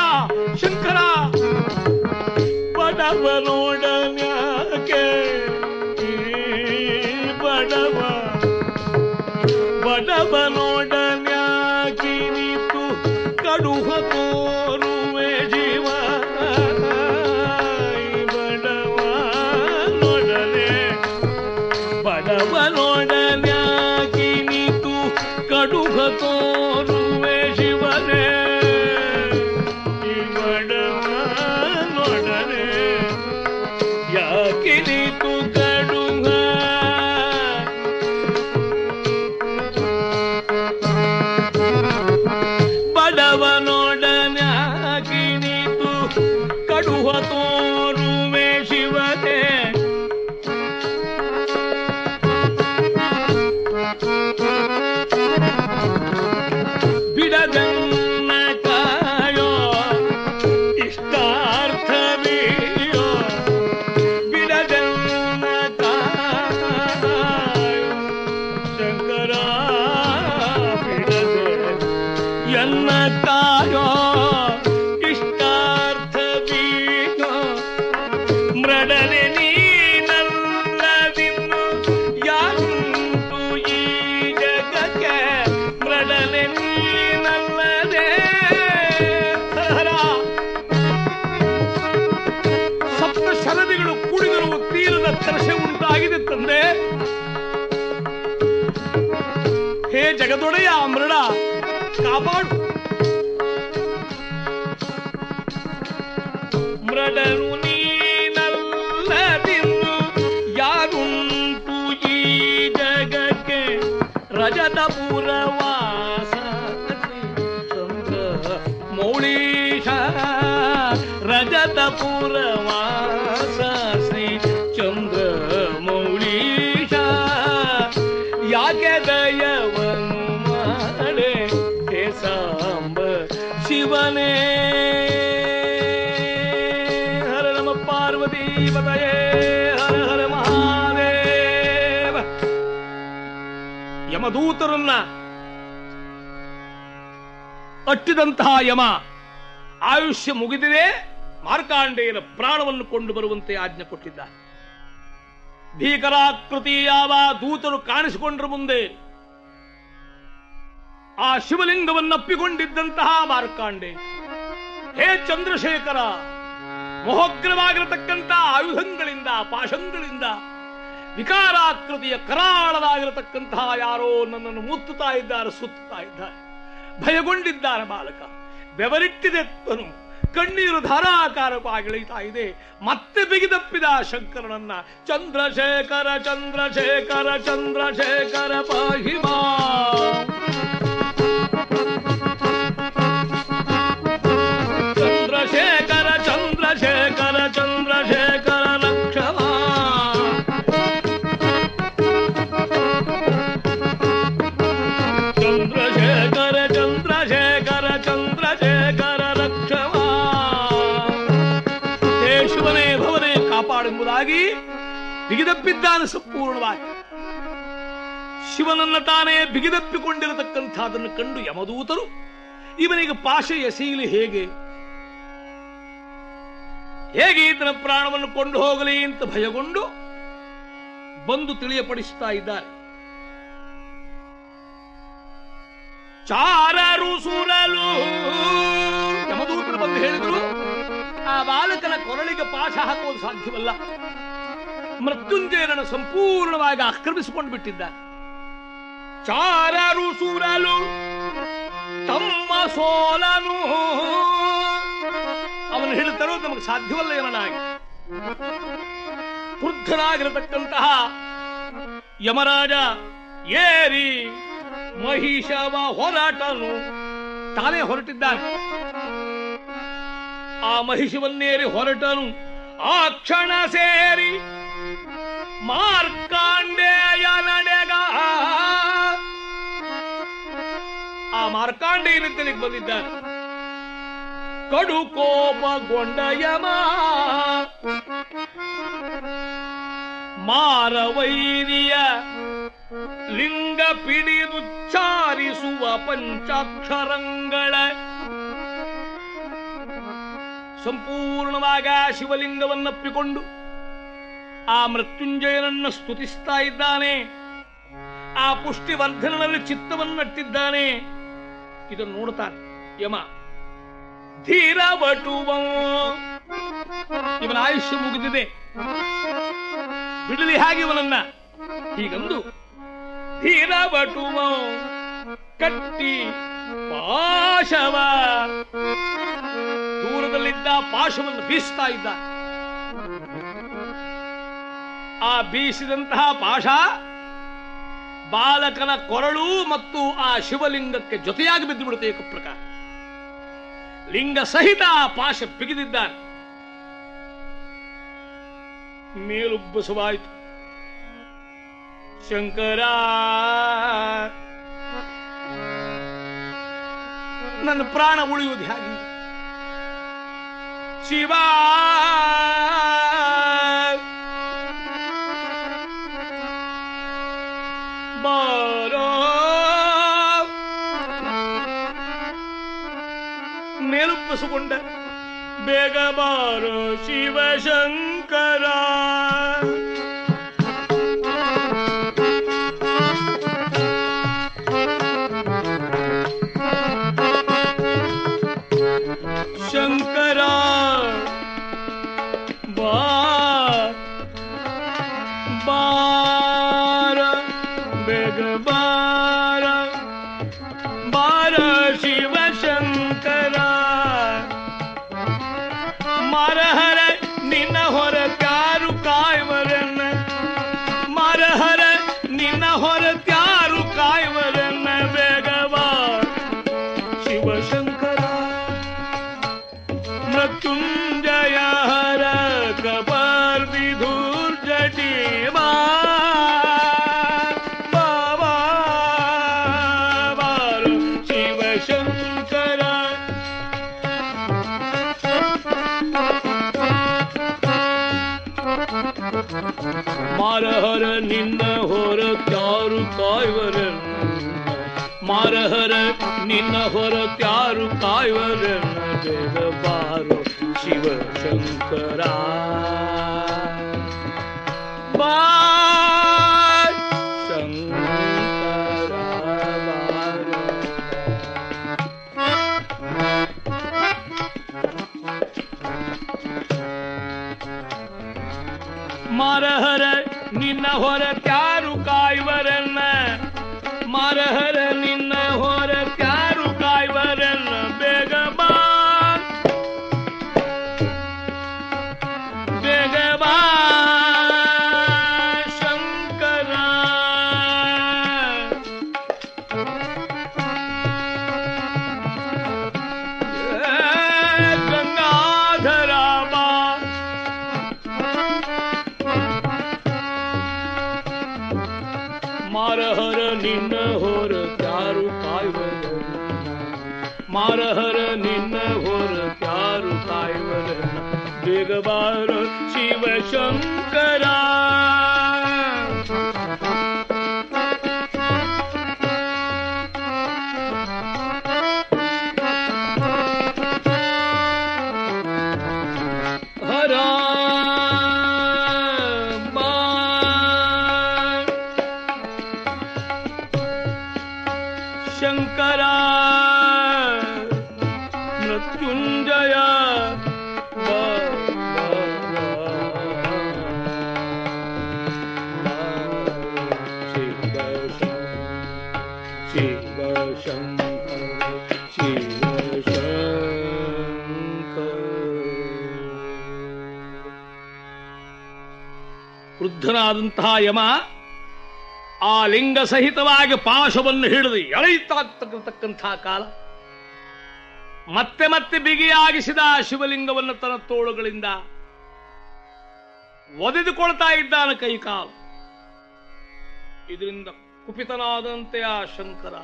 [SPEAKER 1] ಶಂಕರ ಬಡವನೋಡನ್ಯಾಕೆ கடலே நீ ಶ್ರೀ ಚಂದ್ರ ಯಾಕೆ ಸಾಂಬ ಶಿವನೇ. ಹರ ಹರ ಮಹಾದೇವ. ಯಮದೂತರನ್ನ ಅಟ್ಟಿದಂತಹ ಯಮ ಆಯುಷ್ಯ ಮುಗಿದಿದೆ. ಮಾರ್ಕಾಂಡೇಯನ ಪ್ರಾಣವನ್ನು ಕೊಂಡು ಬರುವಂತೆ ಆಜ್ಞೆ ಕೊಟ್ಟಿದ್ದ ಭೀಕರಾಕೃತಿ ಯಾವ ದೂತರು ಕಾಣಿಸಿಕೊಂಡ್ರ ಮುಂದೆ ಆ ಶಿವಲಿಂಗವನ್ನಪ್ಪಿಕೊಂಡಿದ್ದಂತಹ ಮಾರ್ಕಾಂಡೆ, ಹೇ ಚಂದ್ರಶೇಖರ, ಮೊಹಗ್ರವಾಗಿರತಕ್ಕಂಥ ಆಯುಧಗಳಿಂದ ಪಾಶಂಗಳಿಂದ ವಿಕಾರಾಕೃತಿಯ ಕರಾಳವಾಗಿರತಕ್ಕಂತಹ ಯಾರೋ ನನ್ನನ್ನು ಮುತ್ತುತ್ತಾ ಇದ್ದಾರೆ, ಸುತ್ತುತ್ತಾ ಇದ್ದಾರೆ. ಭಯಗೊಂಡಿದ್ದಾರೆ ಬಾಲಕ ಬೆವರಿಟ್ಟಿದೆ ತನು ಕಣ್ಣೀರು ಧಾರಾಕಾರವಾಗಿ ಇಳಿತಾ ಇದೆ. ಮತ್ತೆ ಬಿಗಿದಪ್ಪಿದ ಶಂಕರನನ್ನ ಚಂದ್ರಶೇಖರ ಚಂದ್ರಶೇಖರ ಚಂದ್ರಶೇಖರ ಪಾಹಿಮಾ ಬಿಗಿದಪ್ಪಿದ್ದಾನೆ ಸಂಪೂರ್ಣವಾಗಿ. ಶಿವನನ್ನ ತಾನೇ ಬಿಗಿದಪ್ಪಿಕೊಂಡಿರತಕ್ಕಂಥದನ್ನು ಕಂಡು ಯಮದೂತರು, ಇವನಿಗೆ ಪಾಶ ಎಸೆಯಲಿ ಹೇಗೆ? ಹೇಗೆ ಈತನ ಪ್ರಾಣವನ್ನು ಕೊಂಡು ಹೋಗಲಿ ಅಂತ ಭಯಗೊಂಡು ಬಂದು ತಿಳಿಯಪಡಿಸ್ತಾ ಇದ್ದಾರೆ. ಚಾರರು ಸುರಲು ಯಮದೂತರು ಬಂದು ಹೇಳಿದ್ರು, ಆ ಬಾಲಕನ ಕೊರಳಿಗೆ ಪಾಶ ಹಾಕುವುದು ಸಾಧ್ಯವಲ್ಲ. ಮೃತ್ಯುಂಜಯನನ್ನು ಸಂಪೂರ್ಣವಾಗಿ ಆಕ್ರಮಿಸಿಕೊಂಡು ಬಿಟ್ಟಿದ್ದ. ಚಾರರು ಸುರಲು ತಮ್ಮ ಸೋಲನು. ಅವನು ಹೇಳ್ತಾರೋ ನಮಗೆ ಸಾಧ್ಯವಲ್ಲ ಏನನಾಗಿ ವೃದ್ಧನಾಗಿರತಕ್ಕಂತಹ ಯಮರಾಜ ಏರಿ ಮಹಿಷವ ಹೊರಟನು ತಾನೇ ಹೊರಟಿದ್ದಾನೆ. ಆ ಮಹಿಷವನ್ನೇರಿ ಹೊರಟನು. ಆ ಕ್ಷಣ ಸೇರಿ ಮಾರ್ಕಾಂಡೇಯ ನಡೆಗ. ಆ ಮಾರ್ಕಾಂಡೇಯನಿದ್ದಲಿಗೆ ಬಂದಿದ್ದಾನೆ? ಕಡು ಕೋಪಗೊಂಡ ಯಮ ಮಾರವೈರಿಯ ಲಿಂಗ ಪಿಡಿದುಚ್ಚಾರಿಸುವ ಪಂಚಾಕ್ಷರಂಗಳ. ಸಂಪೂರ್ಣವಾಗ ಶಿವಲಿಂಗವನ್ನಪ್ಪಿಕೊಂಡು ಆ ಮೃತ್ಯುಂಜಯನನ್ನು ಸ್ತುತಿಸ್ತಾ ಇದ್ದಾನೆ. ಆ ಪುಷ್ಟಿವರ್ಧನಲ್ಲಿ ಚಿತ್ತವನ್ನಟ್ಟಿದ್ದಾನೆ. ಇದನ್ನು ನೋಡ್ತಾನೆ ಯಮ ಧೀರ ಬಟುವ ಇವನ ಆಯುಷ್ಯ ಮುಗಿದಿದೆ. ಬಿಡಲಿ ಹಾಗೆ ಇವನನ್ನ. ಹೀಗಂದು ಧೀರ ಬಟುವ ಕಟ್ಟಿ ಪಾಶವ. ದೂರದಲ್ಲಿದ್ದ ಪಾಶವನ್ನು ಬೀಸ್ತಾ ಇದ್ದ ಆ ಬೀಸಿದಂತಹ ಪಾಶ ಬಾಲಕನ ಕೊರಳು ಮತ್ತು ಆ ಶಿವಲಿಂಗಕ್ಕೆ ಜೊತೆಯಾಗಿ ಬಿದ್ದು ಬಿಡುತ್ತೆ ಏಕಪ್ರಕಾರ ಲಿಂಗ ಸಹಿತ ಆ ಪಾಶ ಬಿಗಿದಿದ್ದಾನೆ. ಮೇಲುಬ್ಬಸವಾಯಿತು. ಶಂಕರ, ನನ್ನ ಪ್ರಾಣ ಉಳಿಯುವುದು ಹೇಗೆ? ಶಿವ ಬೇಗ ಬಾರೋ ಶಿವಶಂಕರ ಹೊರ ತ್ಯಾರು ಕಾಯುವರನ್ನ ಬೇಗ ಬಾರು ಶಿವಶಂಕರ ಬಾ ಶಂಕರ ಬಾರು. ಮಾರಹರ ನಿನ್ನ ಹೊರ ತ್ಯಾರು ಕಾಯುವರನ್ನ ಮಾರಹರ मार हर निन्न होर प्यारु काय मार हर निन्न होर प्यारु काय बेगबार शिव शंकरा ಶಂಕರ ವೃದ್ಧನಾದಂತಹ ಯಮ, ಆ ಲಿಂಗ ಸಹಿತವಾಗಿ ಪಾಶವನ್ನು ಹಿಡಿದು ಎಳೆಯುತ್ತಾಗ್ತಕ್ಕಂತಹ ಕಾಲ. ಮತ್ತೆ ಮತ್ತೆ ಬಿಗಿಯಾಗಿಸಿದ ಶಿವಲಿಂಗವನ್ನು ತನ್ನ ತೋಳುಗಳಿಂದ ಒದೆದುಕೊಳ್ತಾ ಇದ್ದಾನೆ ಕೈಕಾಲು. ಇದರಿಂದ ಕುಪಿತನಾದಂತೆ ಆ ಶಂಕರ.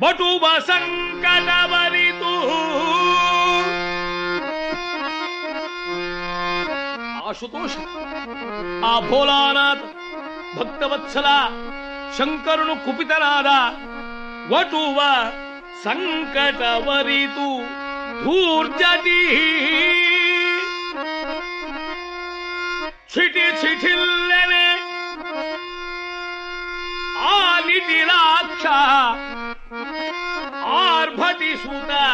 [SPEAKER 1] ಬಟು ಸಂಕಟ ಬರಿತು आशुतोष आभोला भक्तवत्सला शंकरनु कुपितनादा वटुवा संकटवरी तू धूर्जटी छिटी छिठिल्लेले आली तिलाक्षा आर्भटी सुता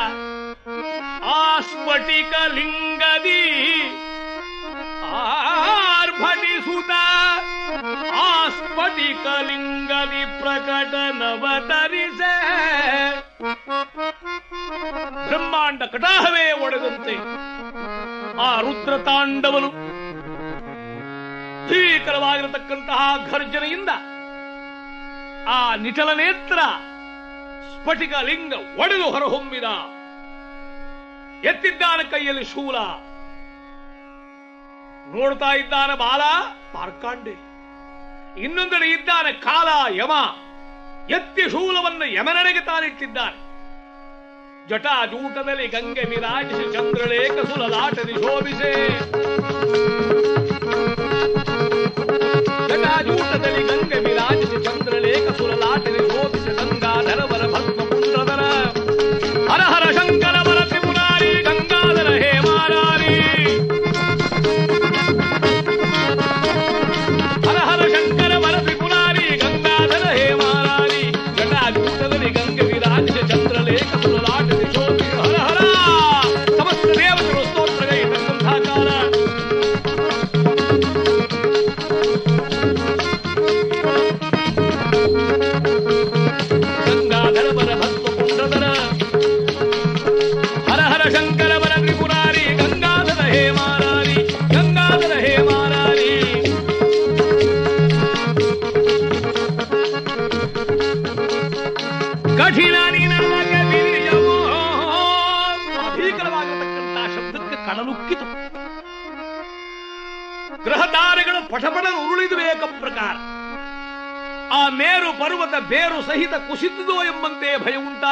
[SPEAKER 1] आस्फटिक लिंगदी ಸ್ಫಟಿಕ ಪ್ರಕಟ ನವತರಿಸೆ ಬ್ರಹ್ಮಾಂಡ ಕಟಾಹವೇ ಒಡೆದಂತೆ ಆ ರುದ್ರ ತಾಂಡವನು ಭೀಕರವಾಗಿರತಕ್ಕಂತಹ ಘರ್ಜನೆಯಿಂದ ಆ ನಿಟಲ ನೇತ್ರ ಸ್ಫಟಿಕ ಲಿಂಗ ಒಡೆದು ಹೊರಹೊಮ್ಮಿದ. ಎತ್ತಿದ್ದಾನೆ ಕೈಯಲ್ಲಿ ಶೂಲ. ನೋಡ್ತಾ ಇದ್ದಾನ ಬಾಲ ಮಾರ್ಕಾಂಡೆ ಇನ್ನೊಂದೆಡೆ ಇದ್ದಾನೆ ಕಾಲ ಯಮ. ಎತ್ತಿ ಶೂಲವನ್ನು ಯಮನಡೆಗೆ ತಾನಿಟ್ಟಿದ್ದಾನೆ. ಜಟಾಜೂಟದಲ್ಲಿ ಗಂಗೆ ವಿರಾಜಿಸಿ ಚಂದ್ರಲೇಖ ಸುಲಲಾಟದಿ ಶೋಭಿಸೆ.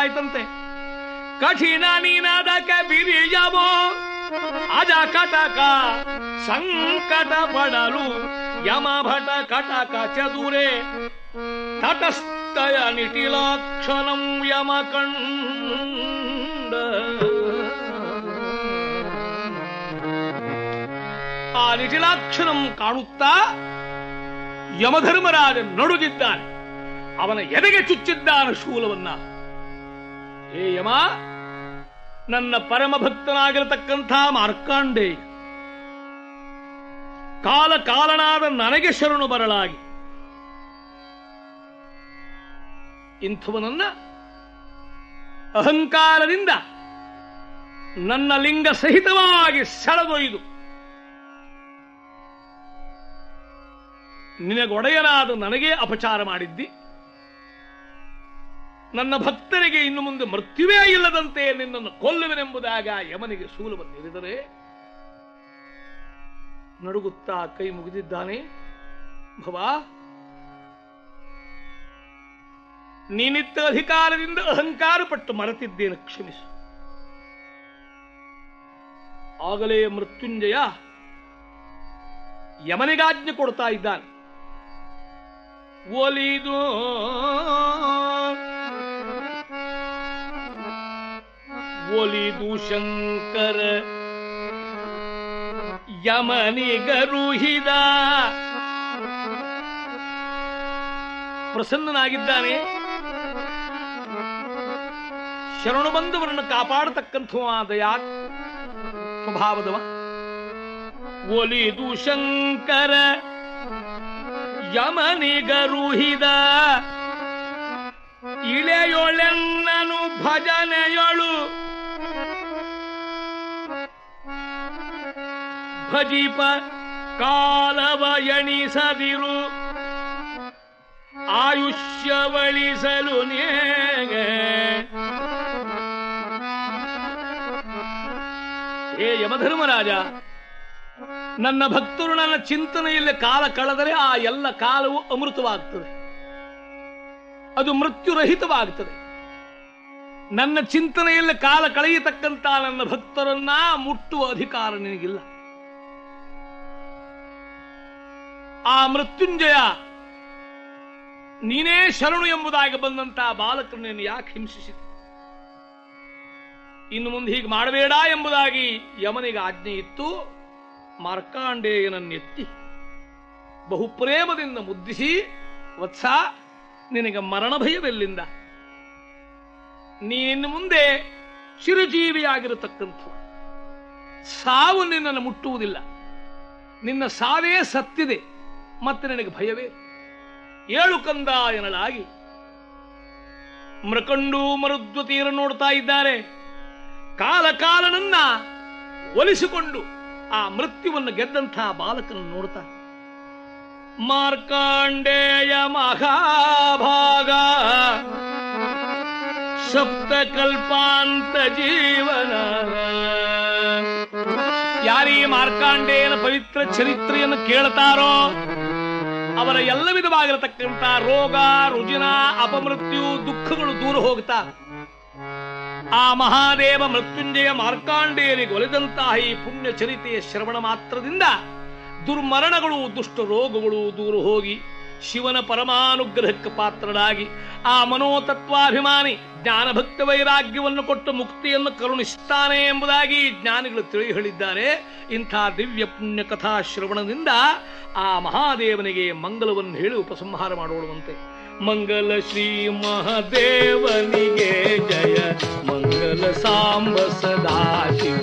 [SPEAKER 1] ಉಂಟಾಯ್ತಂತೆ ಕಠಿಣ ನೀನಾದ ಕಬಿರಿಯವೋ ಅಜ ಕಟಕ ಸಂಕಟ ಪಡಲು ಯಮಭಟ ಕಟಕ ಚದುರೆ, ತಟಸ್ಥಯ ನಿಟಿಲಾಕ್ಷಣಂ ಯಮ ಕಂಡ. ಆ ನಿಟಿಲಾಕ್ಷಣಂ ಕಾಣುತ್ತಾ ಯಮಧರ್ಮರಾಜ ನಡುಗಿದ್ದಾನೆ. ಅವನ ಎದೆಗೆ ಚುಚ್ಚಿದ್ದಾನ ಶೂಲವನ್ನ? ಹೇ ಯಮ, ನನ್ನ ಪರಮ ಭಕ್ತನಾಗಿರತಕ್ಕಂಥ ಮಾರ್ಕಾಂಡೇ, ಕಾಲ ಕಾಲನಾದ ನನಗೆ ಶರಣು ಬರಲಾಗಿ. ಇಂಥವನನ್ನ ಅಹಂಕಾರದಿಂದ ನನ್ನ ಲಿಂಗ ಸಹಿತವಾಗಿ ಸೆಳೆದೊಯ್ದು. ನಿನಗೊಡೆಯನಾದ ನನಗೇ ಅಪಚಾರ ಮಾಡಿದ್ದಿ. ನನ್ನ ಭಕ್ತರಿಗೆ ಇನ್ನು ಮುಂದೆ ಮೃತ್ಯುವೇ ಇಲ್ಲದಂತೆ ನಿನ್ನನ್ನು ಕೊಲ್ಲುವೆನೆಂಬುದಾಗ ಯಮನಿಗೆ ಶೂಲವನ್ನು ಹಿಡಿದರೆ ನಡುಗುತ್ತಾ ಕೈ ಮುಗಿದಿದ್ದಾನೆ. ಭವಾ, ನೀನಿತ್ತ ಅಧಿಕಾರದಿಂದ ಅಹಂಕಾರ ಪಟ್ಟು ಮರೆತಿದ್ದೇನೆ, ಕ್ಷಮಿಸು. ಆಗಲೇ ಮೃತ್ಯುಂಜಯ ಯಮನಿಗಾಜ್ಞೆ ಕೊಡ್ತಾ ಇದ್ದಾನೆ. ಒಲಿದು ಒಲಿದು ಶಂಕರ ಯಮನಿಗರುಹಿದ ಪ್ರಸನ್ನನಾಗಿದ್ದಾನೆ ಶರಣು ಬಂದವರನ್ನು ಕಾಪಾಡತಕ್ಕಂಥ ದಯಾ ಸ್ವಭಾವದವ? ಒಲಿದು ಶಂಕರ ಯಮನಿಗರುಹಿದ ಇಳೆಯೊಳೆನ್ನನು ಭಜನೆಯೊಳು ಭಜಿಪ ಕಾಲವ ಎಣಿಸದಿರು ಆಯುಷ್ಯವಳಿಸಲು ನೇಗೆ. ಹೇ ಯಮಧರ್ಮರಾಜ, ನನ್ನ ಭಕ್ತರು ನನ್ನ ಚಿಂತನೆಯಲ್ಲಿ ಕಾಲ ಕಳೆದರೆ ಆ ಎಲ್ಲ ಕಾಲವು ಅಮೃತವಾಗ್ತದೆ. ಅದು ಮೃತ್ಯುರಹಿತವಾಗ್ತದೆ. ನನ್ನ ಚಿಂತನೆಯಲ್ಲಿ ಕಾಲ ಕಳೆಯತಕ್ಕಂತ ನನ್ನ ಭಕ್ತರನ್ನ ಮುಟ್ಟುವ ಅಧಿಕಾರ ನಿನಗಿಲ್ಲ. ಆ ಮೃತ್ಯುಂಜಯ ನೀನೇ ಶರಣು ಎಂಬುದಾಗಿ ಬಂದಂತಹ ಬಾಲಕನನ್ನು ಯಾಕೆ ಹಿಂಸಿಸಿದೆ? ಇನ್ನು ಮುಂದೆ ಹೀಗೆ ಮಾಡಬೇಡ ಎಂಬುದಾಗಿ ಯಮನಿಗೆ ಆಜ್ಞೆ ಇತ್ತು. ಮಾರ್ಕಾಂಡೇಯನನ್ನೆತ್ತಿ ಬಹು ಪ್ರೇಮದಿಂದ ಮುದ್ದಿಸಿ, ವತ್ಸ, ನಿನಗೆ ಮರಣ ಭಯವೆಲ್ಲಿಂದ? ನೀನಿನ್ನು ಮುಂದೆ ಚಿರುಜೀವಿಯಾಗಿರತಕ್ಕಂಥ ಸಾವು ನಿನ್ನನ್ನು ಮುಟ್ಟುವುದಿಲ್ಲ. ನಿನ್ನ ಸಾವೇ ಸತ್ತಿದೆ. ಮತ್ತೆ ನಿನಗೆ ಭಯವೇ? ಏಳು ಕಂದ ಎನ್ನಲಾಗಿ. ಮೃಕಂಡು ಮರುದ್ವತಿಯರು ನೋಡ್ತಾ ಇದ್ದಾರೆ. ಕಾಲಕಾಲನನ್ನ ಒಲಿಸಿಕೊಂಡು ಆ ಮೃತ್ಯುವನ್ನು ಗೆದ್ದಂತಹ ಬಾಲಕನನ್ನು ನೋಡ್ತಾ. ಮಾರ್ಕಾಂಡೇಯ ಮಹಾಭಾಗ. ಸಪ್ತ ಕಲ್ಪಾಂತ ಜೀವನ. ಯಾರೀ ಮಾರ್ಕಾಂಡೇಯನ ಪವಿತ್ರ ಚರಿತ್ರೆಯನ್ನು ಕೇಳ್ತಾರೋ? ಅವರ ಎಲ್ಲ ವಿಧವಾಗಿರತಕ್ಕಂತ ರೋಗ, ರುಜಿನ, ಅಪಮೃತ್ಯು, ದುಃಖಗಳು ದೂರ ಹೋಗ್ತಾ ಆ ಮಹಾದೇವ ಮೃತ್ಯುಂಜಯ ಮಾರ್ಕಾಂಡೇಯನಿಗೆ ಒಲಿದಂತಹ ಈ ಪುಣ್ಯ ಚರಿತೆಯ ಶ್ರವಣ ಮಾತ್ರದಿಂದ ದುರ್ಮರಣಗಳು, ದುಷ್ಟ ರೋಗಗಳು ದೂರ ಹೋಗಿ. ಶಿವನ ಪರಮಾನುಗ್ರಹಕ್ಕೆ ಪಾತ್ರರಾಗಿ ಆ ಮನೋತತ್ವಾಭಿಮಾನಿ ಜ್ಞಾನಭಕ್ತ ವೈರಾಗ್ಯವನ್ನು ಕೊಟ್ಟು ಮುಕ್ತಿಯನ್ನು ಕರುಣಿಸುತ್ತಾನೆ ಎಂಬುದಾಗಿ ಜ್ಞಾನಿಗಳು ತಿಳಿ ಹೇಳಿದ್ದಾರೆ. ಇಂಥ ದಿವ್ಯ ಪುಣ್ಯ ಕಥಾ ಶ್ರವಣದಿಂದ ಆ ಮಹಾದೇವನಿಗೆ ಮಂಗಲವನ್ನು ಹೇಳಿ ಉಪಸಂಹಾರ ಮಾಡುವಂತೆ ಮಂಗಲ ಶ್ರೀ ಮಹಾದೇವನಿಗೆ ಜಯ. ಮಂಗಲ ಸಾಂಬ ಸದಾ ಶಿವ